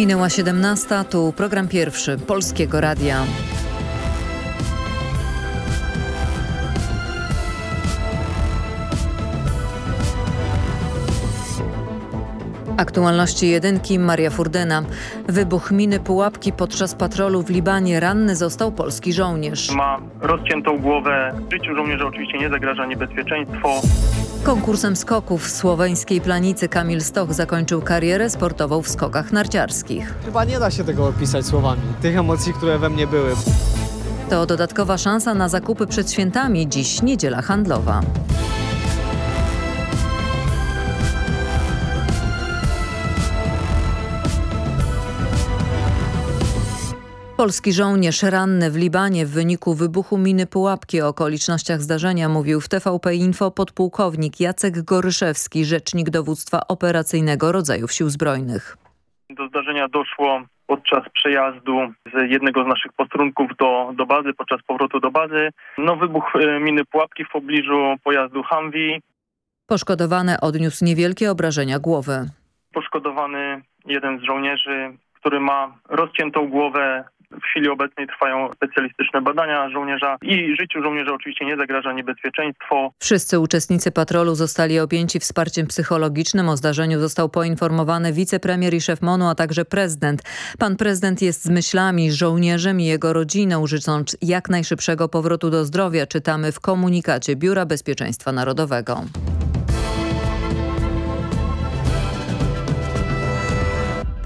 Minęła 17, tu program pierwszy Polskiego Radia. Aktualności jedynki Maria Furdyna. Wybuch miny pułapki podczas patrolu w Libanie. Ranny został polski żołnierz. Ma rozciętą głowę. Życiu żołnierza oczywiście nie zagraża niebezpieczeństwo. Konkursem skoków w słoweńskiej planicy Kamil Stoch zakończył karierę sportową w skokach narciarskich. Chyba nie da się tego opisać słowami. Tych emocji, które we mnie były. To dodatkowa szansa na zakupy przed świętami. Dziś niedziela handlowa. Polski żołnierz ranny w Libanie w wyniku wybuchu miny pułapki o okolicznościach zdarzenia mówił w TVP Info podpułkownik Jacek Goryszewski, rzecznik dowództwa operacyjnego rodzajów sił zbrojnych. Do zdarzenia doszło podczas przejazdu z jednego z naszych posterunków do, do bazy, podczas powrotu do bazy. No wybuch e, miny pułapki w pobliżu pojazdu Humvee. Poszkodowany odniósł niewielkie obrażenia głowy. Poszkodowany jeden z żołnierzy, który ma rozciętą głowę. W chwili obecnej trwają specjalistyczne badania żołnierza i życiu żołnierza oczywiście nie zagraża niebezpieczeństwo. Wszyscy uczestnicy patrolu zostali objęci wsparciem psychologicznym. O zdarzeniu został poinformowany wicepremier i szef MONU, a także prezydent. Pan prezydent jest z myślami żołnierzem i jego rodziną, życząc jak najszybszego powrotu do zdrowia, czytamy w komunikacie Biura Bezpieczeństwa Narodowego.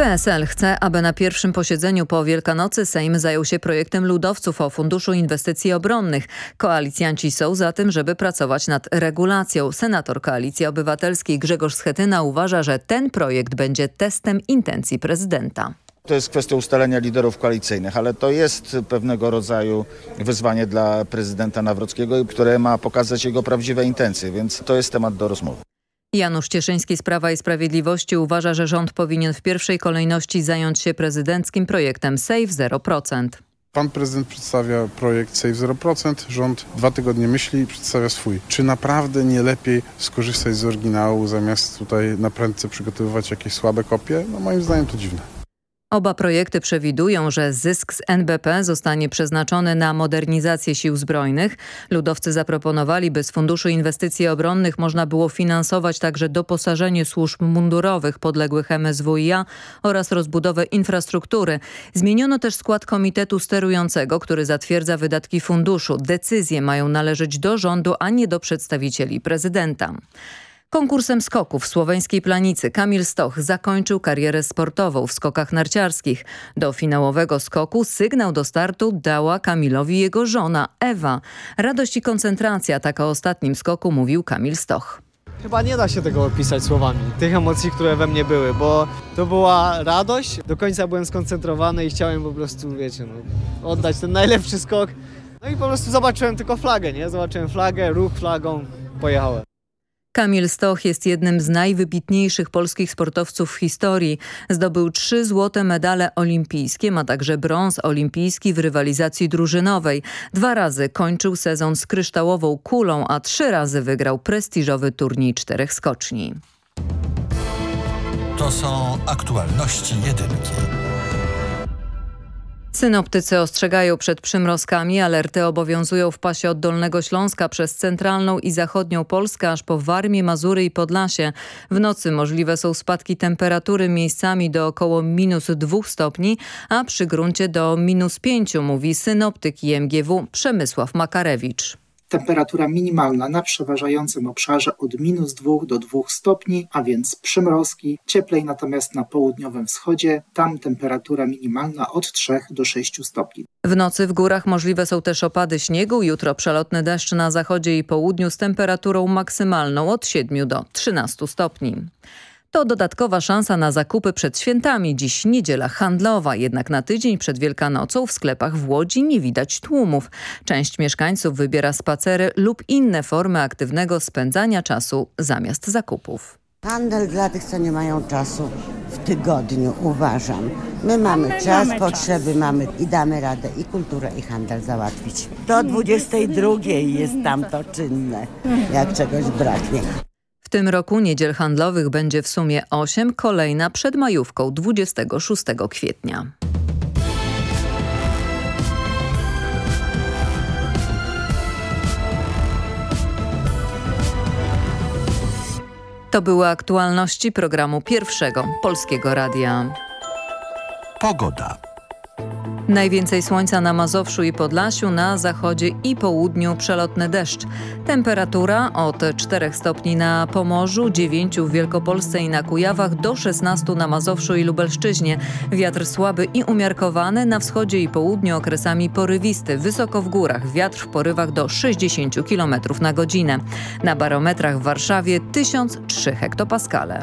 PSL chce, aby na pierwszym posiedzeniu po Wielkanocy Sejm zajął się projektem ludowców o Funduszu Inwestycji Obronnych. Koalicjanci są za tym, żeby pracować nad regulacją. Senator Koalicji Obywatelskiej Grzegorz Schetyna uważa, że ten projekt będzie testem intencji prezydenta. To jest kwestia ustalenia liderów koalicyjnych, ale to jest pewnego rodzaju wyzwanie dla prezydenta Nawrockiego, które ma pokazać jego prawdziwe intencje, więc to jest temat do rozmowy. Janusz Cieszyński z Prawa i Sprawiedliwości uważa, że rząd powinien w pierwszej kolejności zająć się prezydenckim projektem Save 0%. Pan prezydent przedstawia projekt Save 0%, rząd dwa tygodnie myśli i przedstawia swój. Czy naprawdę nie lepiej skorzystać z oryginału, zamiast tutaj na prędce przygotowywać jakieś słabe kopie? No moim zdaniem to dziwne. Oba projekty przewidują, że zysk z NBP zostanie przeznaczony na modernizację sił zbrojnych. Ludowcy zaproponowali, by z Funduszu Inwestycji Obronnych można było finansować także doposażenie służb mundurowych podległych MSWiA oraz rozbudowę infrastruktury. Zmieniono też skład komitetu sterującego, który zatwierdza wydatki funduszu. Decyzje mają należeć do rządu, a nie do przedstawicieli prezydenta. Konkursem skoków w słoweńskiej planicy Kamil Stoch zakończył karierę sportową w skokach narciarskich. Do finałowego skoku sygnał do startu dała Kamilowi jego żona Ewa. Radość i koncentracja, tak o ostatnim skoku mówił Kamil Stoch. Chyba nie da się tego opisać słowami. Tych emocji, które we mnie były, bo to była radość. Do końca byłem skoncentrowany i chciałem po prostu, wiecie, no, oddać ten najlepszy skok. No i po prostu zobaczyłem tylko flagę, nie? Zobaczyłem flagę, ruch flagą, pojechałem. Kamil Stoch jest jednym z najwybitniejszych polskich sportowców w historii. Zdobył trzy złote medale olimpijskie, ma także brąz olimpijski w rywalizacji drużynowej. Dwa razy kończył sezon z kryształową kulą, a trzy razy wygrał prestiżowy turniej czterech skoczni. To są aktualności jedynki. Synoptycy ostrzegają przed przymrozkami. Alerty obowiązują w pasie od Dolnego Śląska przez centralną i zachodnią Polskę aż po Warmię, Mazury i Podlasie. W nocy możliwe są spadki temperatury miejscami do około minus 2 stopni, a przy gruncie do minus 5, mówi synoptyk IMGW Przemysław Makarewicz temperatura minimalna na przeważającym obszarze od minus 2 do 2 stopni, a więc przymrozki, cieplej natomiast na południowym wschodzie, tam temperatura minimalna od 3 do 6 stopni. W nocy w górach możliwe są też opady śniegu, jutro przelotny deszcz na zachodzie i południu z temperaturą maksymalną od 7 do 13 stopni. To dodatkowa szansa na zakupy przed świętami. Dziś niedziela handlowa, jednak na tydzień przed Wielkanocą w sklepach w Łodzi nie widać tłumów. Część mieszkańców wybiera spacery lub inne formy aktywnego spędzania czasu zamiast zakupów. Handel dla tych, co nie mają czasu w tygodniu, uważam. My mamy My czas, mamy potrzeby czas. mamy i damy radę i kulturę, i handel załatwić. Do 22 jest tam to czynne, jak czegoś braknie. Tym roku niedziel handlowych będzie w sumie 8, kolejna przed majówką 26 kwietnia. To były aktualności programu pierwszego Polskiego Radia. Pogoda. Najwięcej słońca na Mazowszu i Podlasiu, na zachodzie i południu przelotny deszcz. Temperatura od 4 stopni na Pomorzu, 9 w Wielkopolsce i na Kujawach, do 16 na Mazowszu i Lubelszczyźnie. Wiatr słaby i umiarkowany, na wschodzie i południu okresami porywisty. Wysoko w górach, wiatr w porywach do 60 km na godzinę. Na barometrach w Warszawie 1003 hektopaskale.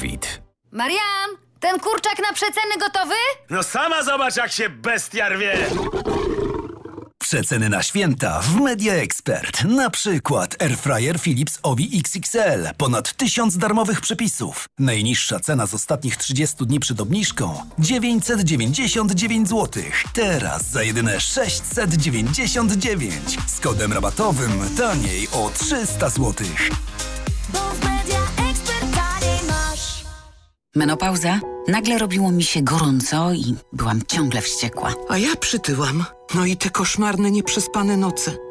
Zdrowit. Marian, ten kurczak na przeceny gotowy? No sama zobacz, jak się bestia rwie! Przeceny na święta w Media Expert. Na przykład Airfryer Philips Ovi XXL. Ponad 1000 darmowych przepisów. Najniższa cena z ostatnich 30 dni przed obniżką 999 zł. Teraz za jedyne 699. Z kodem rabatowym taniej o 300 zł. Menopauza? Nagle robiło mi się gorąco i byłam ciągle wściekła. A ja przytyłam. No i te koszmarne, nieprzespane noce.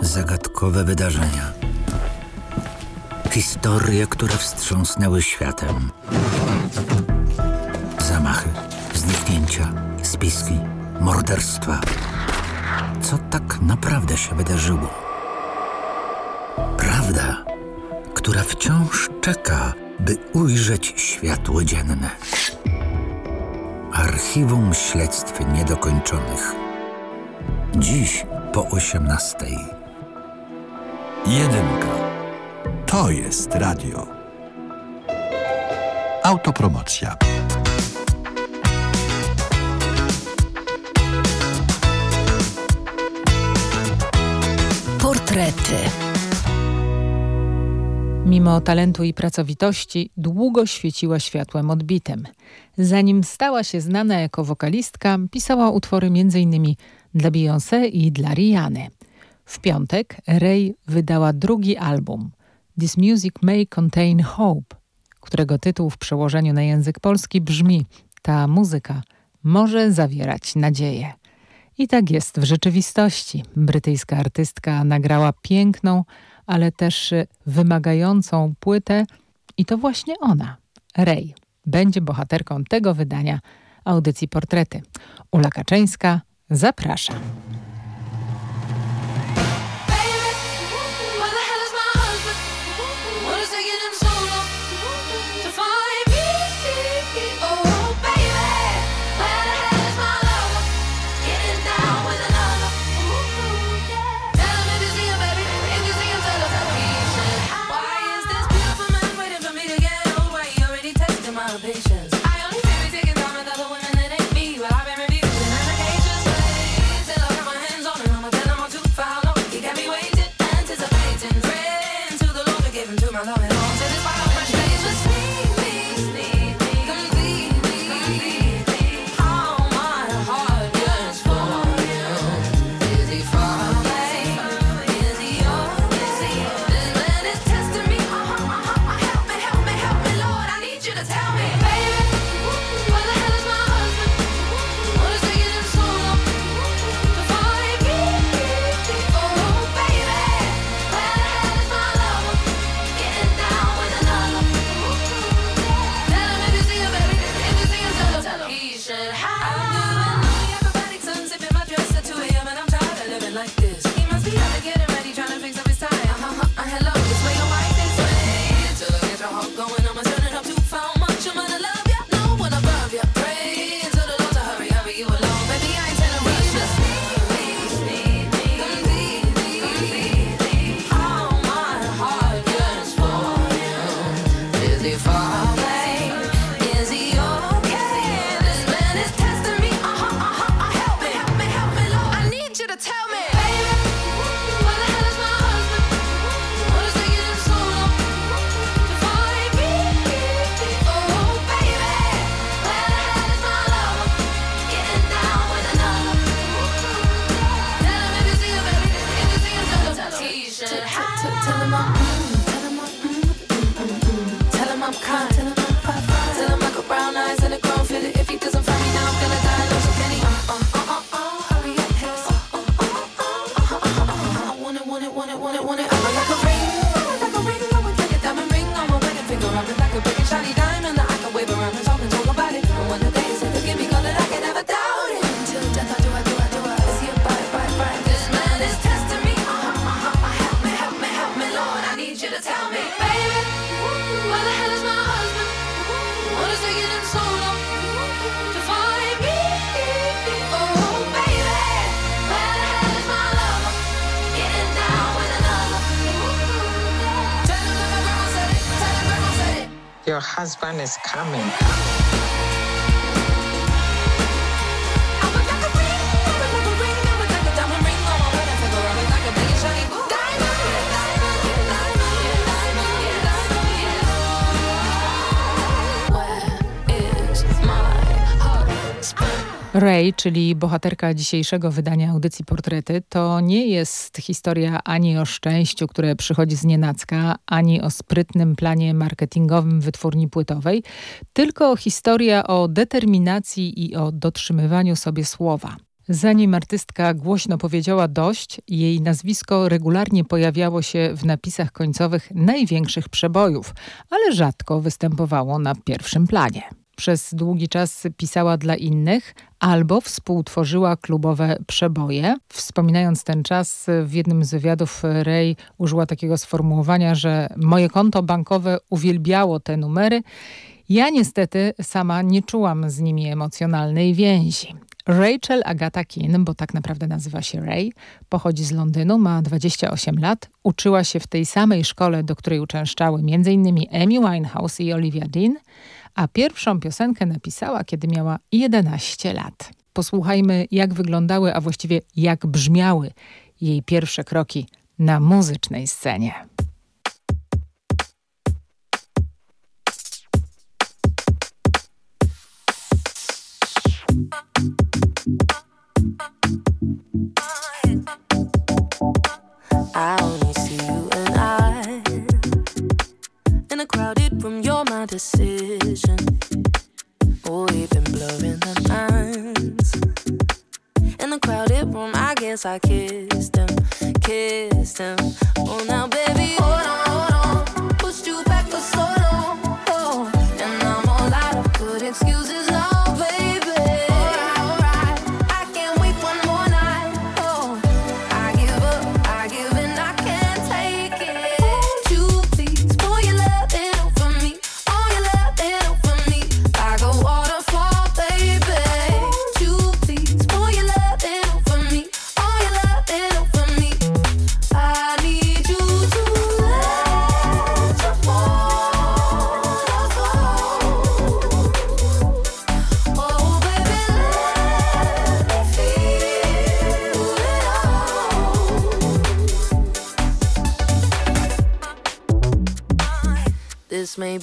Zagadkowe wydarzenia. Historie, które wstrząsnęły światem. Zamachy, zniknięcia, spiski, morderstwa. Co tak naprawdę się wydarzyło? Prawda, która wciąż czeka, by ujrzeć światło dzienne. Archiwum śledztw niedokończonych. Dziś po 18. Jedynka. To jest radio. Autopromocja. Portrety. Mimo talentu i pracowitości długo świeciła światłem odbitym. Zanim stała się znana jako wokalistka, pisała utwory m.in. dla Beyoncé i dla Rihanny. W piątek Ray wydała drugi album This Music May Contain Hope, którego tytuł w przełożeniu na język polski brzmi Ta muzyka może zawierać nadzieję. I tak jest w rzeczywistości. Brytyjska artystka nagrała piękną, ale też wymagającą płytę i to właśnie ona, Ray, będzie bohaterką tego wydania audycji Portrety. Ula Kaczyńska, zapraszam. fun is coming. Ray, czyli bohaterka dzisiejszego wydania audycji Portrety, to nie jest historia ani o szczęściu, które przychodzi z nienacka, ani o sprytnym planie marketingowym wytwórni płytowej, tylko historia o determinacji i o dotrzymywaniu sobie słowa. Zanim artystka głośno powiedziała dość, jej nazwisko regularnie pojawiało się w napisach końcowych największych przebojów, ale rzadko występowało na pierwszym planie przez długi czas pisała dla innych albo współtworzyła klubowe przeboje. Wspominając ten czas, w jednym z wywiadów Ray użyła takiego sformułowania, że moje konto bankowe uwielbiało te numery. Ja niestety sama nie czułam z nimi emocjonalnej więzi. Rachel Agata Keane, bo tak naprawdę nazywa się Ray, pochodzi z Londynu, ma 28 lat, uczyła się w tej samej szkole, do której uczęszczały m.in. Amy Winehouse i Olivia Dean, a pierwszą piosenkę napisała, kiedy miała 11 lat. Posłuchajmy, jak wyglądały, a właściwie jak brzmiały jej pierwsze kroki na muzycznej scenie. I only see in a crowded room. You're my decision. Oh, we've been blurring the lines in the crowded room. I guess I kissed him, kissed him. Oh, now baby, hold on.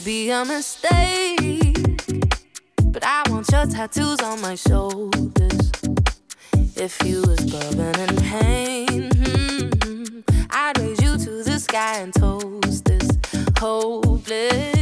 Be a mistake, but I want your tattoos on my shoulders. If you was bourbon in pain, hmm, I'd raise you to the sky and toast this hopeless.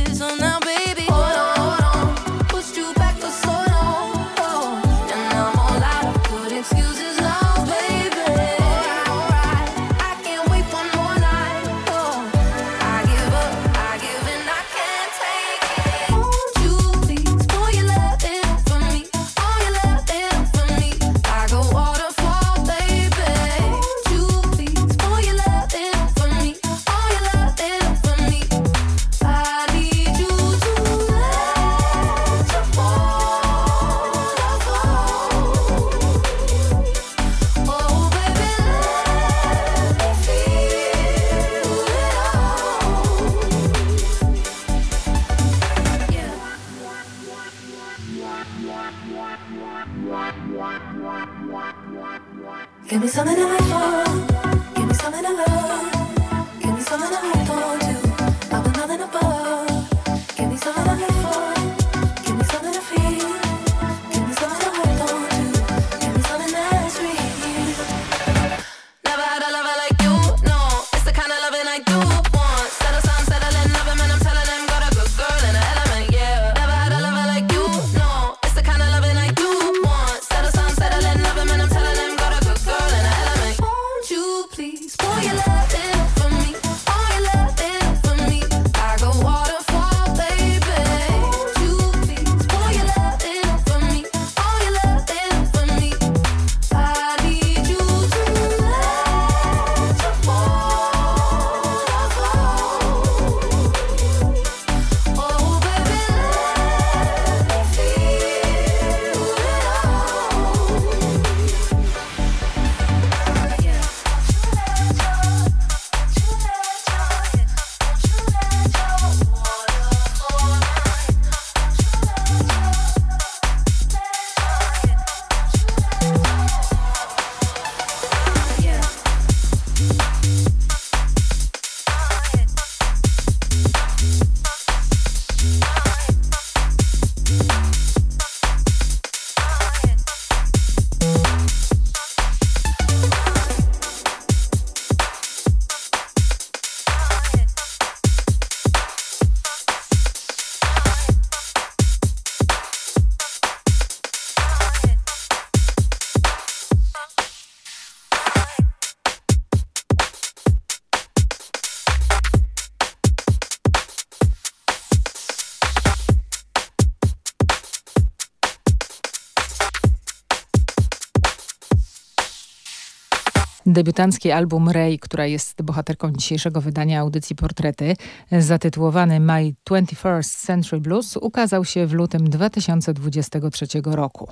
Debiutancki album Ray, która jest bohaterką dzisiejszego wydania audycji Portrety, zatytułowany My 21st Century Blues, ukazał się w lutym 2023 roku.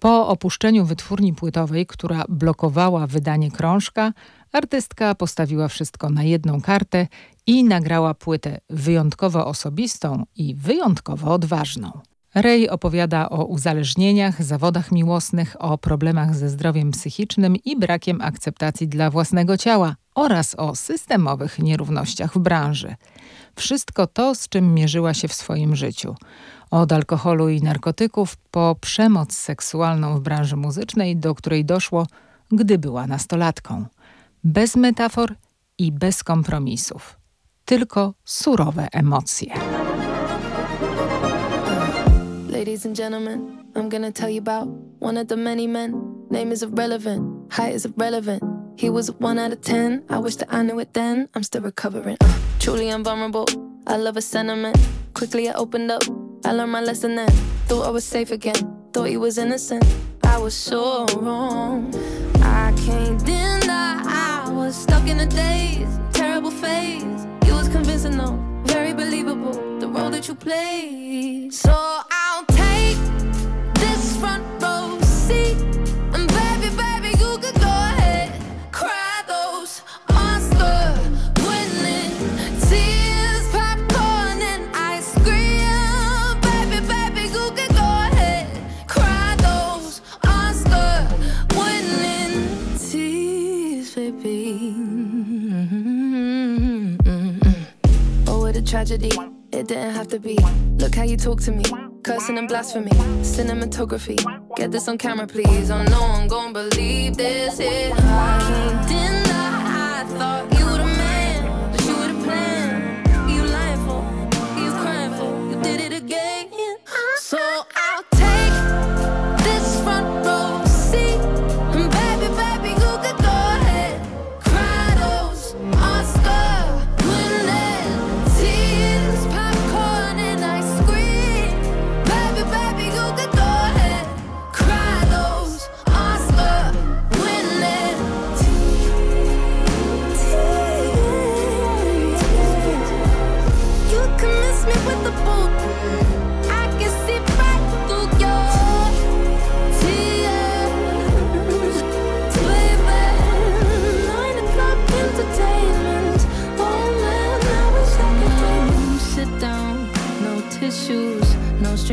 Po opuszczeniu wytwórni płytowej, która blokowała wydanie krążka, artystka postawiła wszystko na jedną kartę i nagrała płytę wyjątkowo osobistą i wyjątkowo odważną. Ray opowiada o uzależnieniach, zawodach miłosnych, o problemach ze zdrowiem psychicznym i brakiem akceptacji dla własnego ciała oraz o systemowych nierównościach w branży. Wszystko to, z czym mierzyła się w swoim życiu. Od alkoholu i narkotyków po przemoc seksualną w branży muzycznej, do której doszło, gdy była nastolatką. Bez metafor i bez kompromisów. Tylko surowe emocje. Ladies and gentlemen, I'm gonna tell you about one of the many men. Name is irrelevant, height is irrelevant. He was one out of ten. I wish that I knew it then. I'm still recovering. Truly invulnerable. I love a sentiment. Quickly I opened up. I learned my lesson then. Thought I was safe again. Thought he was innocent. I was so wrong. I can't deny I was stuck in a daze. Terrible phase. You was convincing though. Very believable. The role that you played. So I'll tragedy. It didn't have to be. Look how you talk to me. Cursing and blasphemy. Cinematography. Get this on camera, please. Oh know I'm gonna believe this. Yeah. I can't deny. I thought you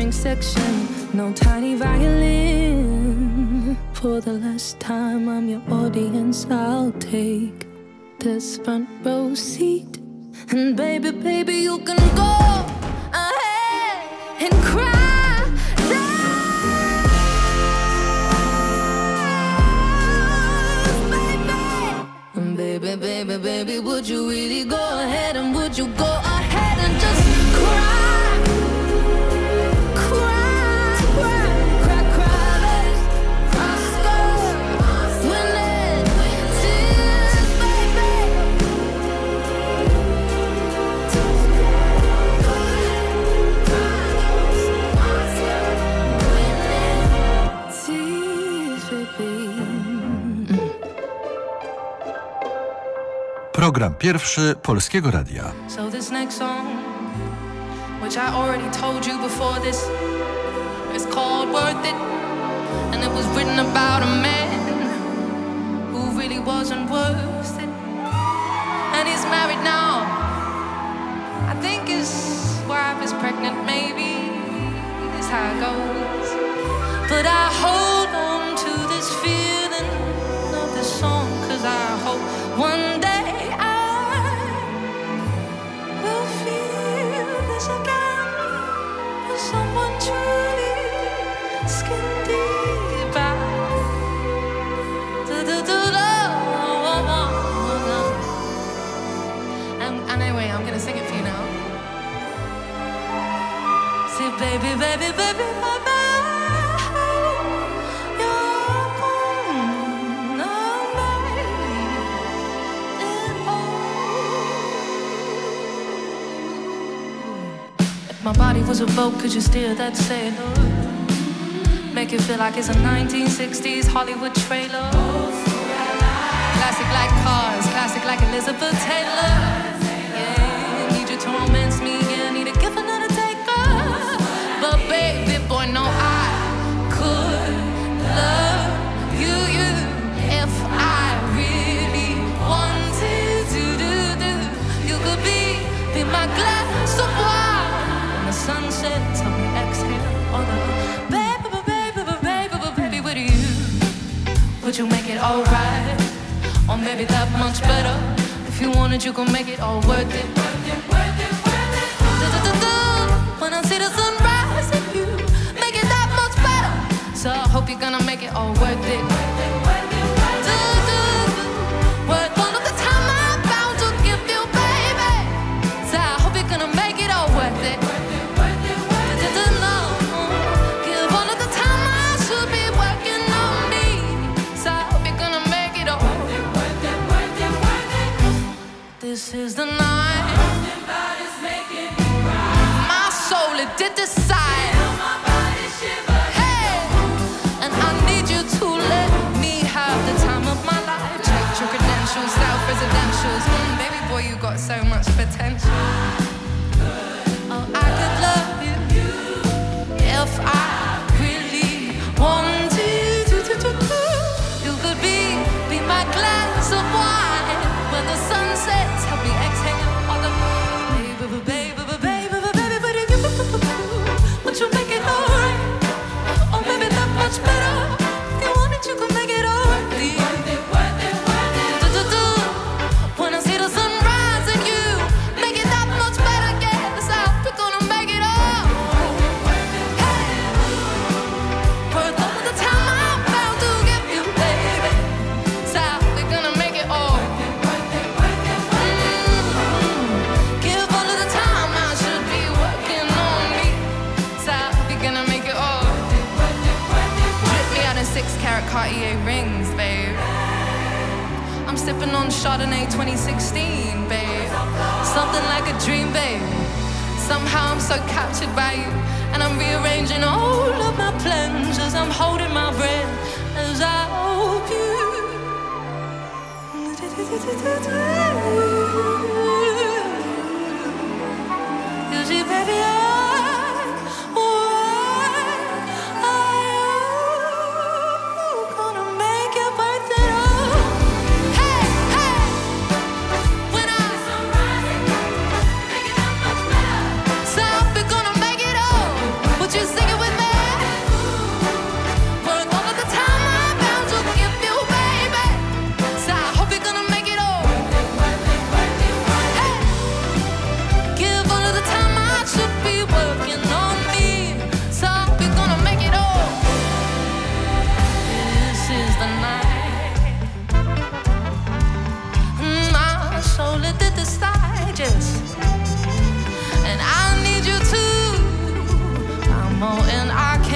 string section, no tiny violin. For the last time, I'm your audience. I'll take this front row seat, and baby, baby, you can go ahead and cry. Baby, baby, baby, would you really go ahead and Program pierwszy Polskiego Radia. So this next song, which I already told you before this, is called Worth It. And it was written about a man who really wasn't worth it. And he's married now. I think his wife is pregnant, maybe, is how it goes. But I hold on to this feeling of this song, cause I hope one baby, baby, baby, baby. my body was a boat, could you steer that sailor? Make it feel like it's a 1960s Hollywood trailer. Classic like cars, classic like Elizabeth Taylor. Would you make it alright? Or maybe that much better. If you wanted, you could make it all worth it. When I see the sunrise you, make it that much better. So I hope you're gonna make it all worth it. Du-du-du. This is the night. My soul it did decide. Hey, and I need you to let me have the time of my life. Check your credentials, residentials. Baby boy, you got so much potential. Oh, I could love you if I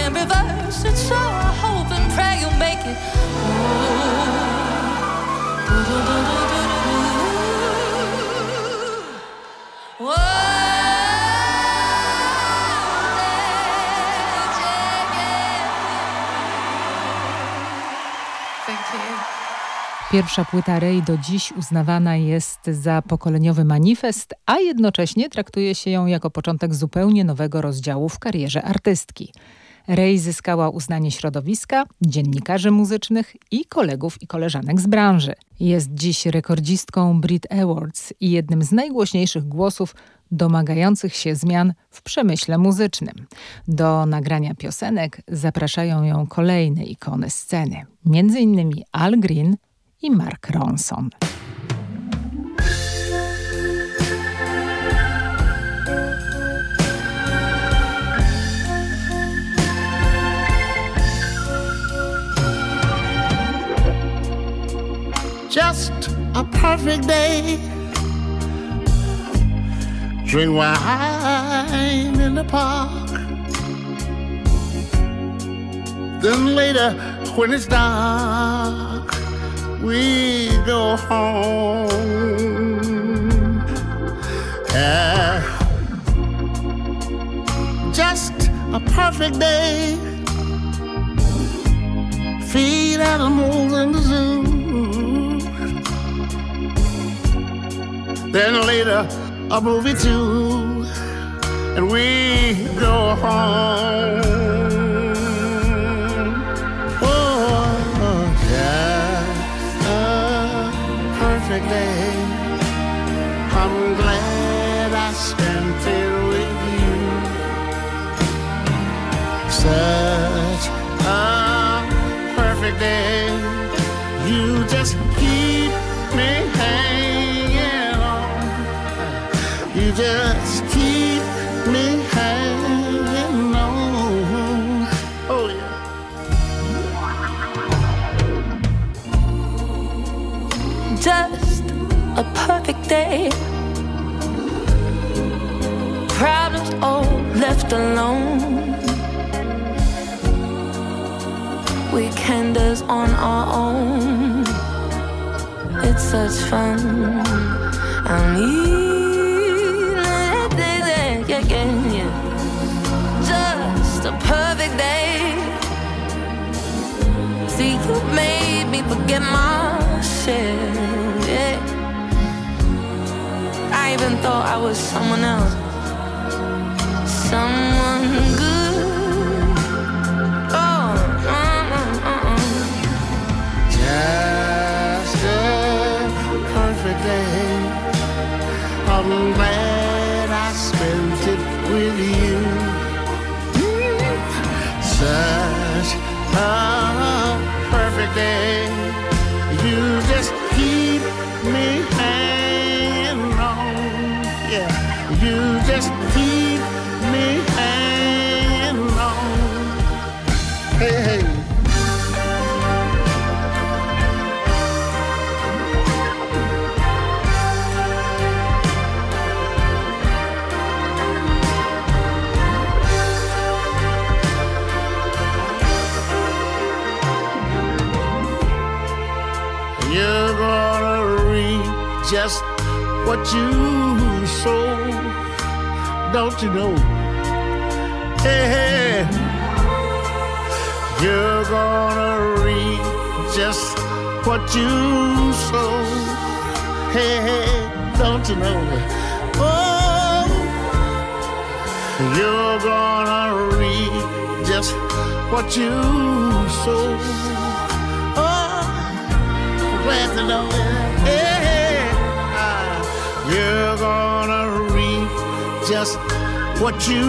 I can't reverse it. So I hope and pray you'll make it. Pierwsza płyta Ray do dziś uznawana jest za pokoleniowy manifest, a jednocześnie traktuje się ją jako początek zupełnie nowego rozdziału w karierze artystki. Ray zyskała uznanie środowiska, dziennikarzy muzycznych i kolegów i koleżanek z branży. Jest dziś rekordzistką Brit Awards i jednym z najgłośniejszych głosów domagających się zmian w przemyśle muzycznym. Do nagrania piosenek zapraszają ją kolejne ikony sceny, m.in. Al Green i Mark Ronson. Just a perfect day. Drink wine in the park. Then later, when it's dark, we go home. Yeah. Just a perfect day. Feed animals in the zoo Then later, a movie too, and we go home. Oh, just a perfect day. I'm glad I spent it with you. Such a perfect day. You just just keep me hanging on. Oh, yeah. Just a perfect day. Problems all left alone. Weekenders on our own. It's such fun. I need yeah, yeah, yeah. Just a perfect day. See, you made me forget my shit. Yeah. I even thought I was someone else, someone good. A perfect day. Just what you sow, don't you know? Hey, hey. you're gonna reap just what you sow. Hey, don't you know? Oh, you're gonna reap just what you sow. Oh, glad to know. Hey, you're gonna reap just what you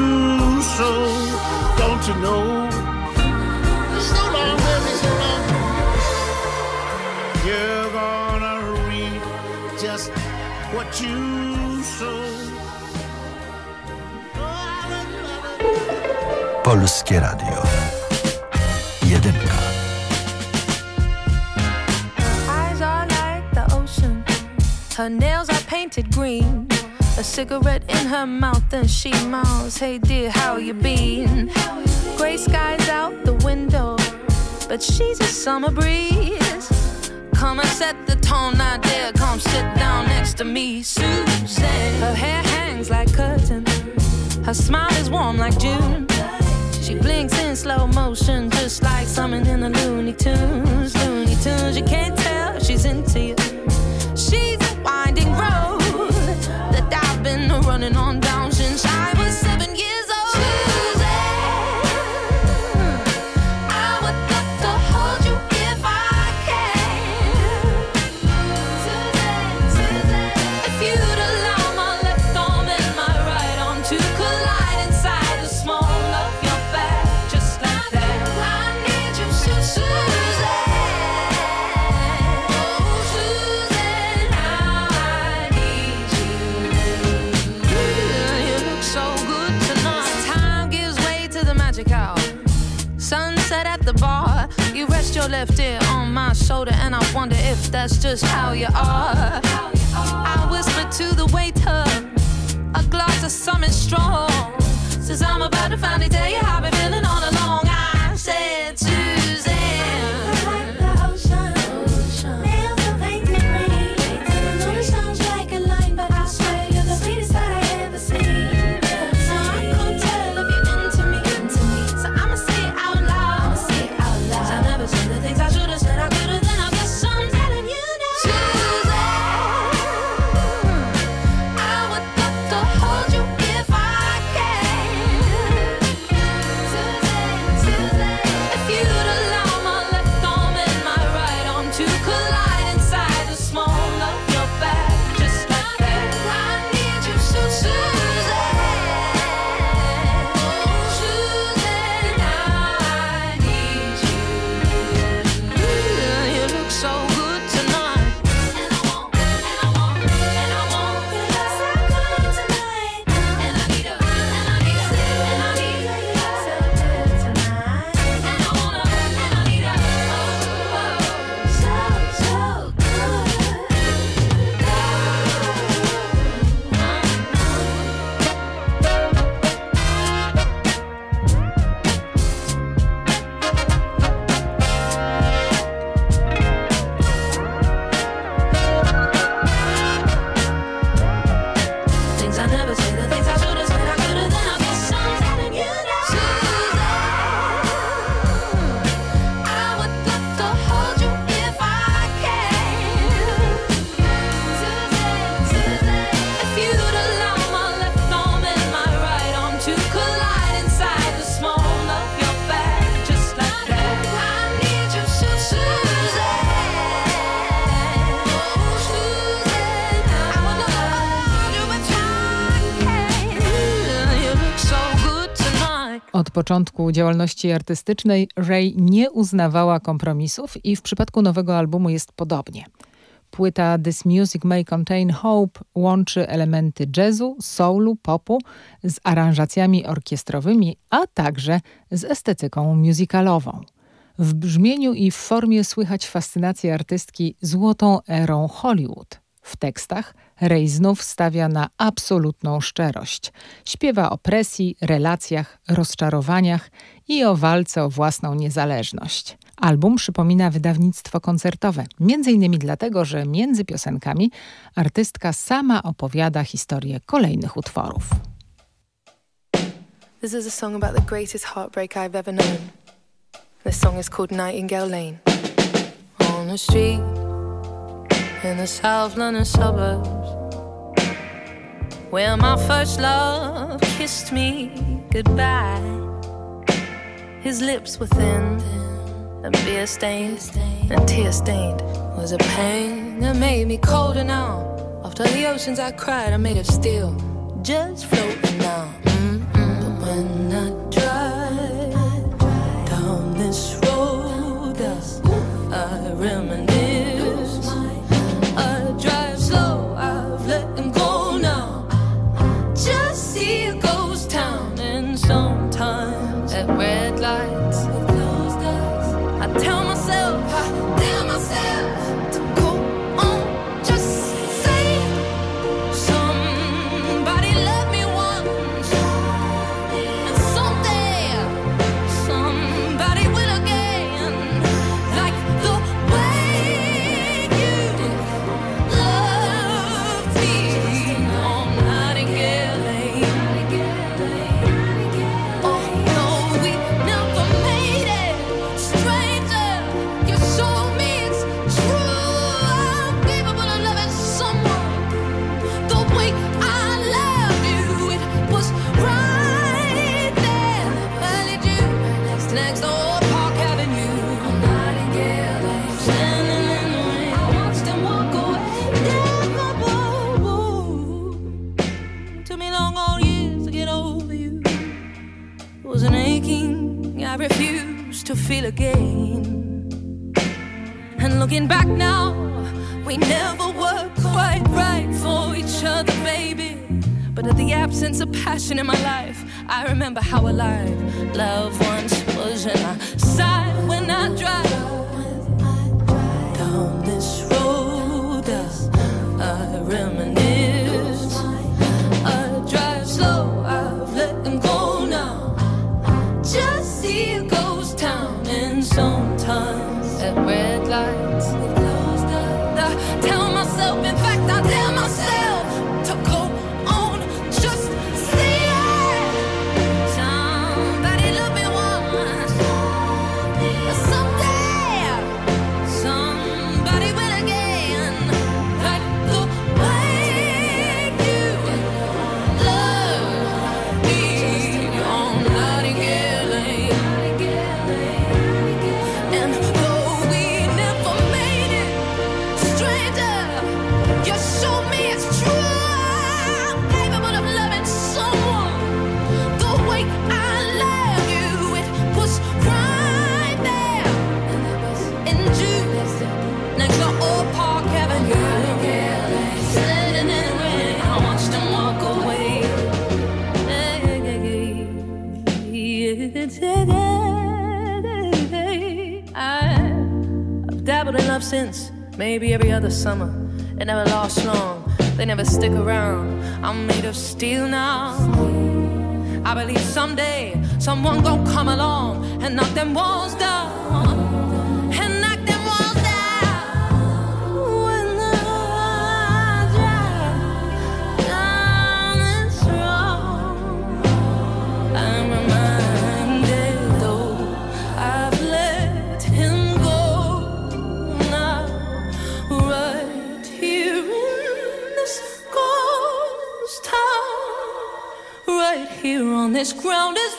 sow. Don't you know? So long, baby, so long. You're gonna reap just what you sow. Polskie Radio. Jedynka. Eyes are like the ocean. Her nails are painted green. A cigarette in her mouth and she mouths, Hey dear, how you been? Gray skies out the window, but she's a summer breeze. Come and set the tone, now dear, come sit down next to me, Susan. Her hair hangs like curtains. Her smile is warm like June. She blinks in slow motion, just like something in the Looney Tunes. Looney Tunes, you can't tell she's into you. Running on down left ear on my shoulder, and I wonder if that's just how you are. I whisper to the waiter, a glass of something strong. Says I'm about to finally tell you how been feeling początku działalności artystycznej Ray nie uznawała kompromisów i w przypadku nowego albumu jest podobnie. Płyta This Music May Contain Hope łączy elementy jazzu, soulu, popu z aranżacjami orkiestrowymi, a także z estetyką muzykalową. W brzmieniu i w formie słychać fascynację artystki złotą erą Hollywood. W tekstach Ray znów stawia na absolutną szczerość. Śpiewa o presji, relacjach, rozczarowaniach i o walce o własną niezależność. Album przypomina wydawnictwo koncertowe, między innymi dlatego, że między piosenkami artystka sama opowiada historię kolejnych utworów. This is a song about the greatest heartbreak I've ever known. This song is called Nightingale Lane. On the street in the South London suburbs, where my first love kissed me goodbye. His lips were thin and beer stained and tear stained. Was a pain that made me colder now. After the oceans I cried, I made of steel, just floating now. Mm-mm. But when I drive looking back now, we never were quite right for each other, baby. But at the absence of passion in my life, I remember how alive love once was. And I sigh when I drive down this road. I reminisce. I drive slow, I've let them go now. Just see a ghost town, and sometimes at red lights, tell myself, in fact, I tell myself maybe every other summer. It never lasts long, they never stick around. I'm made of steel now. I believe someday someone gon' come along and knock them walls down. On this ground is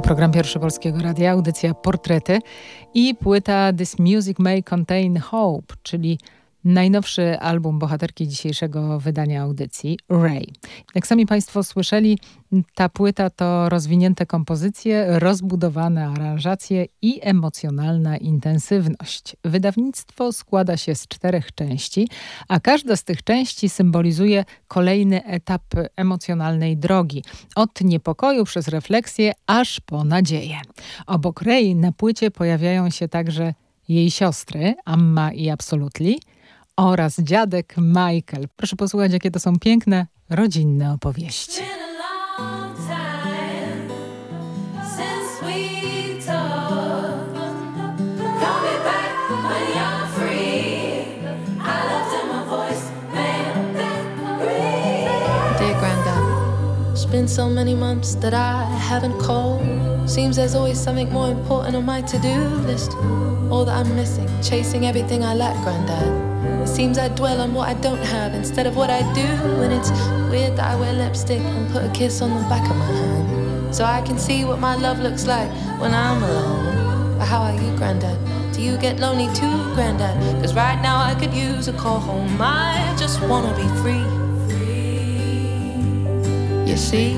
Program Pierwszy Polskiego Radia, audycja Portrety i płyta This Music May Contain Hope, czyli najnowszy album bohaterki dzisiejszego wydania audycji, Ray. Jak sami Państwo słyszeli, ta płyta to rozwinięte kompozycje, rozbudowane aranżacje i emocjonalna intensywność. Wydawnictwo składa się z czterech części, a każda z tych części symbolizuje kolejny etap emocjonalnej drogi. Od niepokoju przez refleksję aż po nadzieję. Obok Ray na płycie pojawiają się także jej siostry, Amma i Absolutely, oraz dziadek Michael. Proszę posłuchać, jakie to są piękne, rodzinne opowieści. been so many months that I haven't called. Seems there's always something more important on my to do list. All that I'm missing, chasing everything I lack, Granddad. It seems I dwell on what I don't have instead of what I do. And it's weird that I wear lipstick and put a kiss on the back of my hand. So I can see what my love looks like when I'm alone. But how are you, Granddad? Do you get lonely too, Granddad? Cause right now I could use a call home. I just wanna be free Free. you see.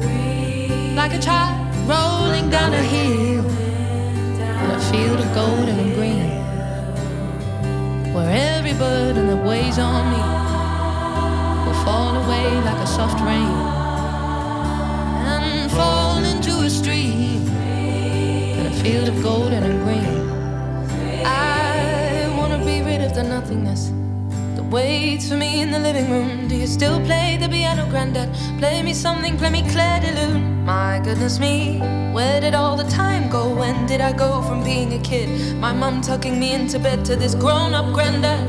Free. Like a child rolling down a hill in a field of gold and green, where every burden that weighs on me will fall away like a soft rain and fall into a stream in a field of gold and green. I wanna be rid of the nothingness waits for me in the living room. Do you still play the piano, Granddad? Play me something, play me Claire de Lune. My goodness me, where did all the time go? When did I go from being a kid? My mum tucking me into bed to this grown up Granddad.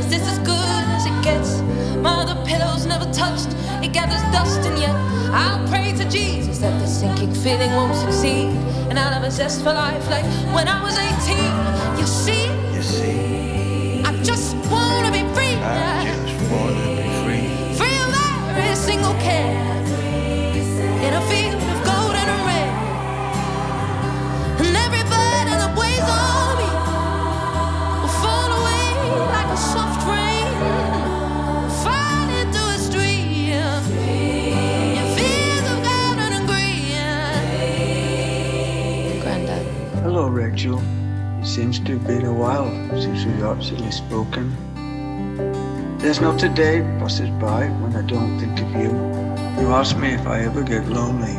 Is this as good as it gets? My other pillows never touched, it gathers dust, and yet I'll pray to Jesus that this sinking feeling won't succeed. And I'll have a zest for life like when I was 18. You see? You see? Hello, Rachel. It seems to have been a while since we've actually spoken. There's not a day passes by when I don't think of you. You ask me if I ever get lonely,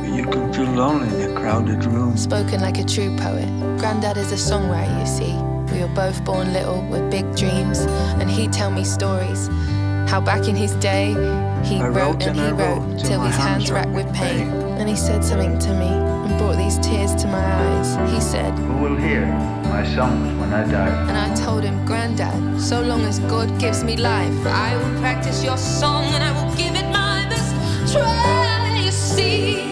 but you can feel lonely in a crowded room. Spoken like a true poet. Granddad is a songwriter, you see. We were both born little with big dreams, and he'd tell me stories. How back in his day, he I wrote, and and he wrote wrote till his hands racked with pain. pain. And he said something to me and brought these tears to my eyes. He said, Who will hear my songs when I die? and I told him, Granddad, so long as God gives me life, I will practice your song and I will give it my best try. You see,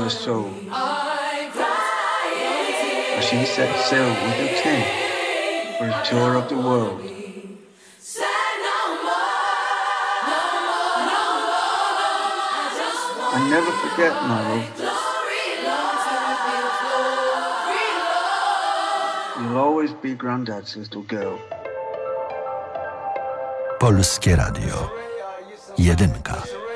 her soul. As she set sail with her king for a tour of the world. I never forget my love. You'll always be granddad's little girl. Polskie Radio. I,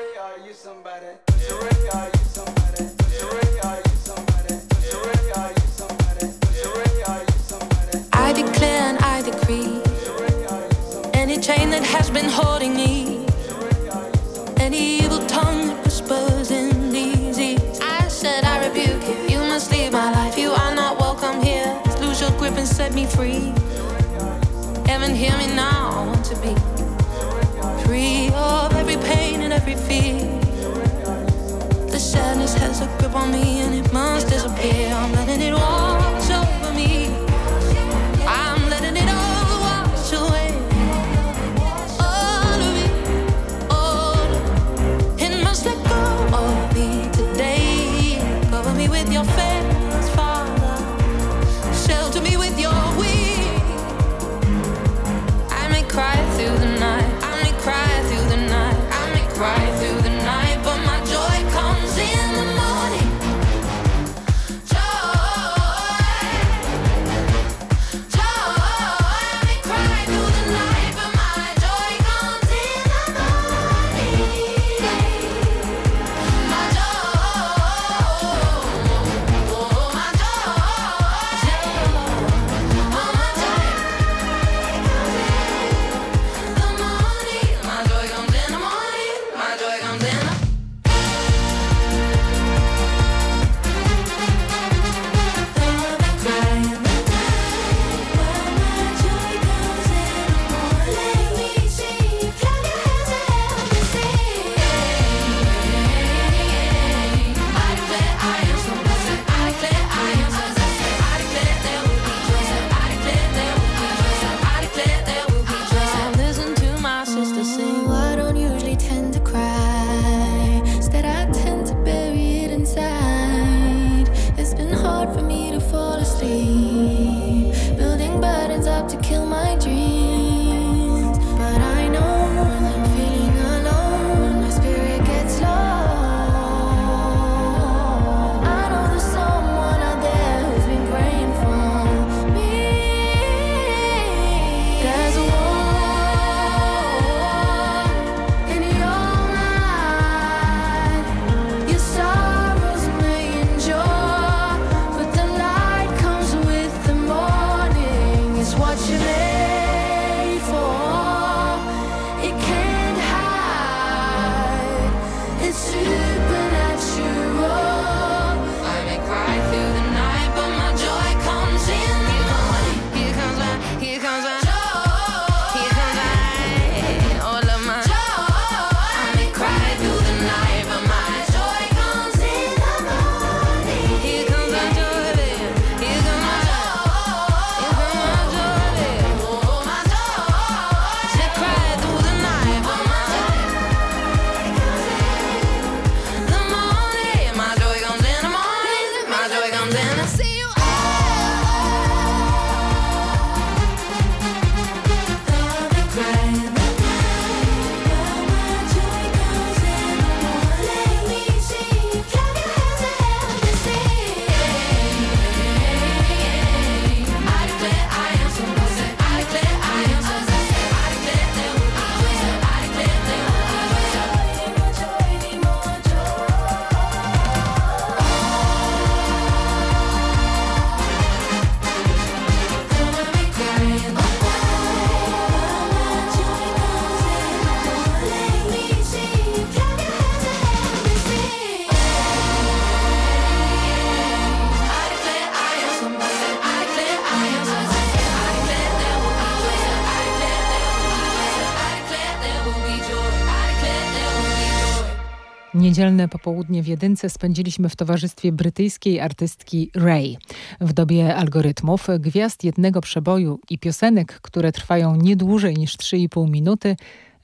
Niedzielne popołudnie w Jedynce spędziliśmy w towarzystwie brytyjskiej artystki Ray. W dobie algorytmów, gwiazd jednego przeboju i piosenek, które trwają nie dłużej niż 3,5 minuty,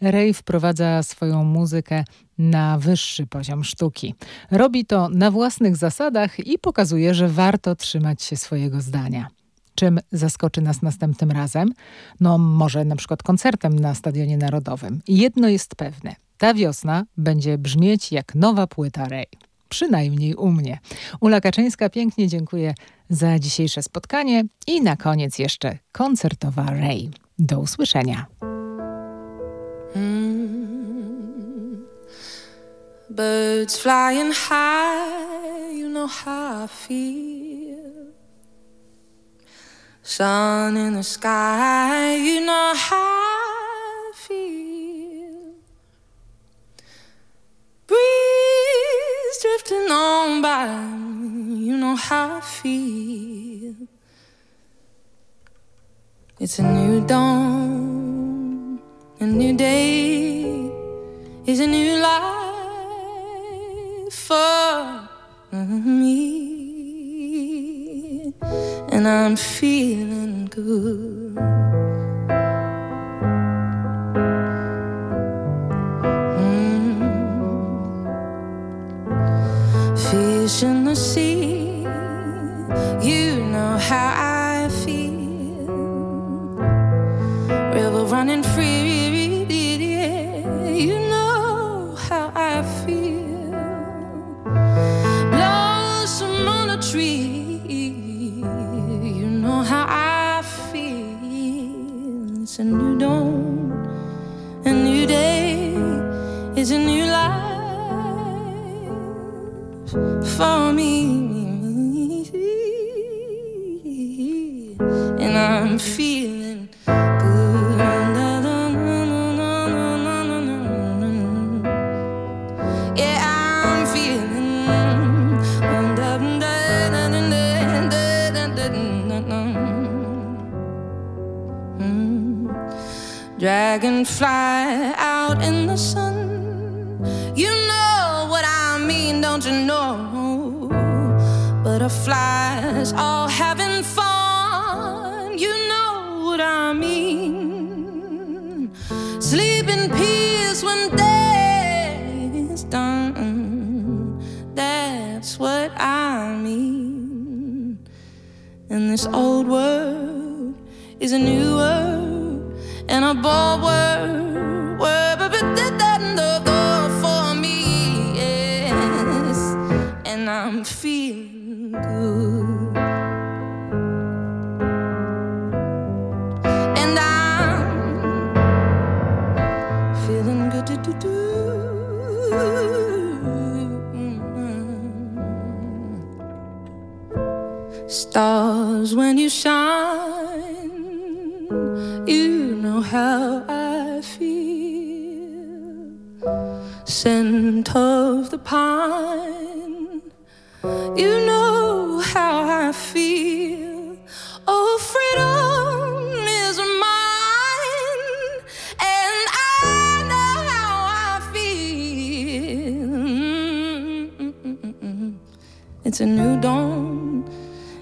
Ray wprowadza swoją muzykę na wyższy poziom sztuki. Robi to na własnych zasadach i pokazuje, że warto trzymać się swojego zdania czym zaskoczy nas następnym razem? No może na przykład koncertem na Stadionie Narodowym. Jedno jest pewne. Ta wiosna będzie brzmieć jak nowa płyta Rej. Przynajmniej u mnie. Ula Kaczyńska pięknie dziękuję za dzisiejsze spotkanie i na koniec jeszcze koncertowa Rej. Do usłyszenia. Mm. Birds flying high, you know how I feel. Sun in the sky, you know how breeze drifting on by. You know how I feel. It's a new dawn, a new day, is a new life for me, and I'm feeling good. Stars, when you shine, you know how I feel. Scent of the pine, you know how I feel. Oh, freedom is mine, and I know how I feel. It's a new dawn.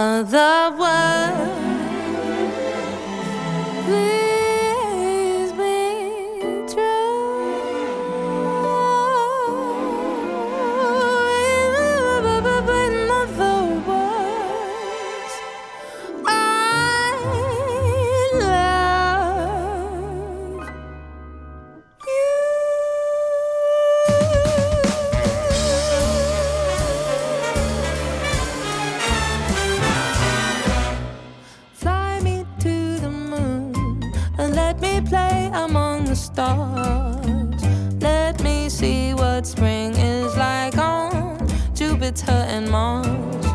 other world. it's her and Mars.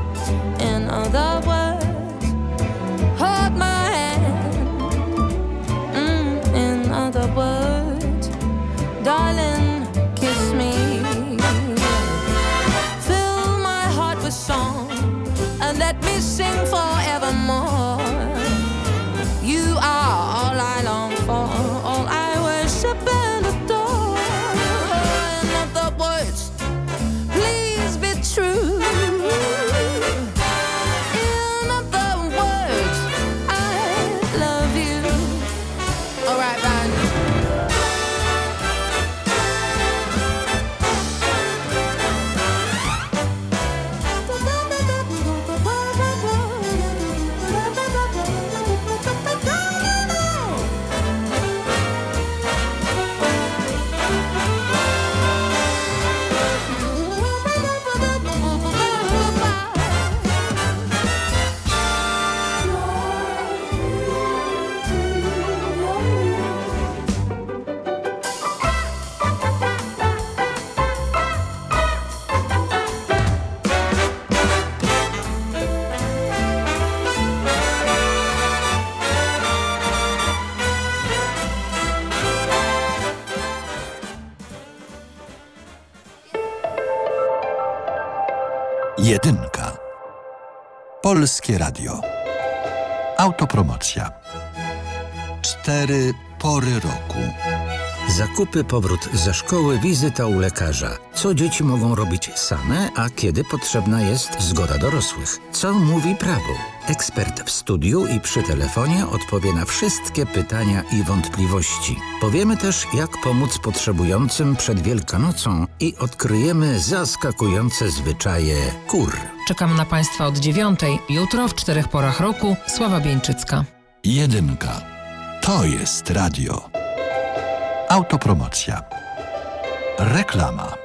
Jedynka. Polskie Radio. Autopromocja. Cztery pory roku. Zakupy, powrót ze szkoły, wizyta u lekarza. Co dzieci mogą robić same, a kiedy potrzebna jest zgoda dorosłych? Co mówi prawo? Ekspert w studiu i przy telefonie odpowie na wszystkie pytania i wątpliwości. Powiemy też, jak pomóc potrzebującym przed Wielkanocą i odkryjemy zaskakujące zwyczaje kur. Czekam na Państwa od dziewiątej. Jutro w czterech porach roku Sława Bieńczycka. Jedynka. To jest radio. Autopromocja. Reklama.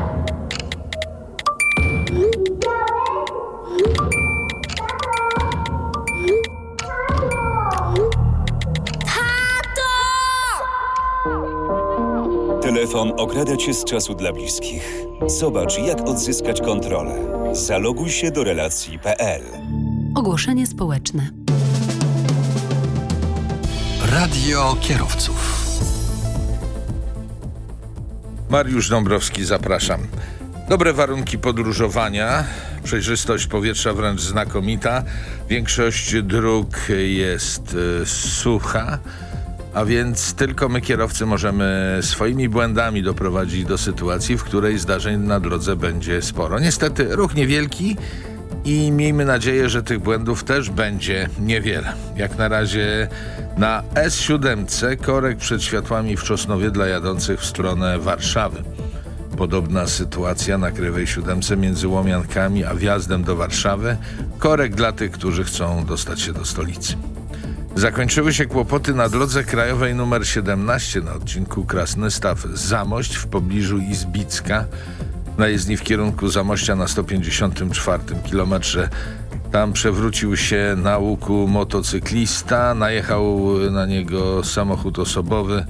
Telefon okrada cię z czasu dla bliskich. Zobacz, jak odzyskać kontrolę. Zaloguj się do relacji.pl. Ogłoszenie społeczne. Radio kierowców. Mariusz Dąbrowski, zapraszam. Dobre warunki podróżowania, przejrzystość powietrza wręcz znakomita. Większość dróg jest y, sucha, a więc tylko my kierowcy możemy swoimi błędami doprowadzić do sytuacji, w której zdarzeń na drodze będzie sporo. Niestety ruch niewielki i miejmy nadzieję, że tych błędów też będzie niewiele. Jak na razie na S7 korek przed światłami w Czosnowie dla jadących w stronę Warszawy. Podobna sytuacja na Krywej Siódemce między Łomiankami a wjazdem do Warszawy. Korek dla tych, którzy chcą dostać się do stolicy. Zakończyły się kłopoty na drodze krajowej nr 17 na odcinku Krasny Staw-Zamość w pobliżu Izbicka na jezdni w kierunku Zamościa na 154 kilometrze. Tam przewrócił się na łuku motocyklista, najechał na niego samochód osobowy.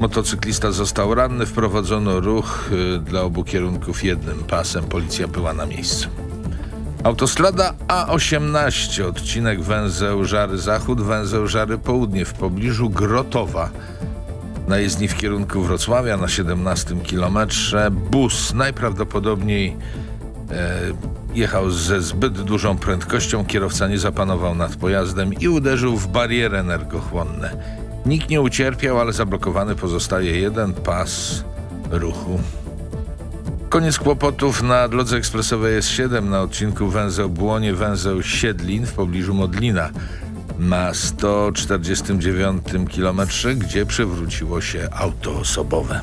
Motocyklista został ranny, wprowadzono ruch y, dla obu kierunków jednym pasem. Policja była na miejscu. Autostrada A18, odcinek węzeł Żary Zachód, węzeł Żary Południe w pobliżu Grotowa. Na jezdni w kierunku Wrocławia na 17 kilometrze bus najprawdopodobniej e, jechał ze zbyt dużą prędkością, kierowca nie zapanował nad pojazdem i uderzył w bariery energochłonne. Nikt nie ucierpiał, ale zablokowany pozostaje jeden pas ruchu. Koniec kłopotów na drodze ekspresowej S7 na odcinku węzeł Błonie, węzeł Siedlin w pobliżu Modlina na 149 km, gdzie przewróciło się auto osobowe.